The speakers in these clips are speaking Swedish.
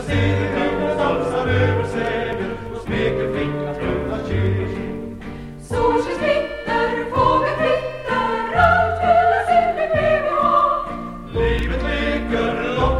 Stora segern stolsar över sägen och smeker flickan bruna kyr. Solsken splitter, fågeln flyttar, allt fyllas in med februar. Livet leker lock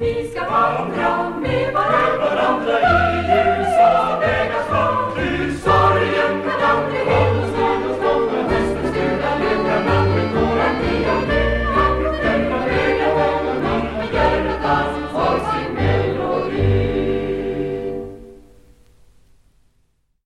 Vi ska vandra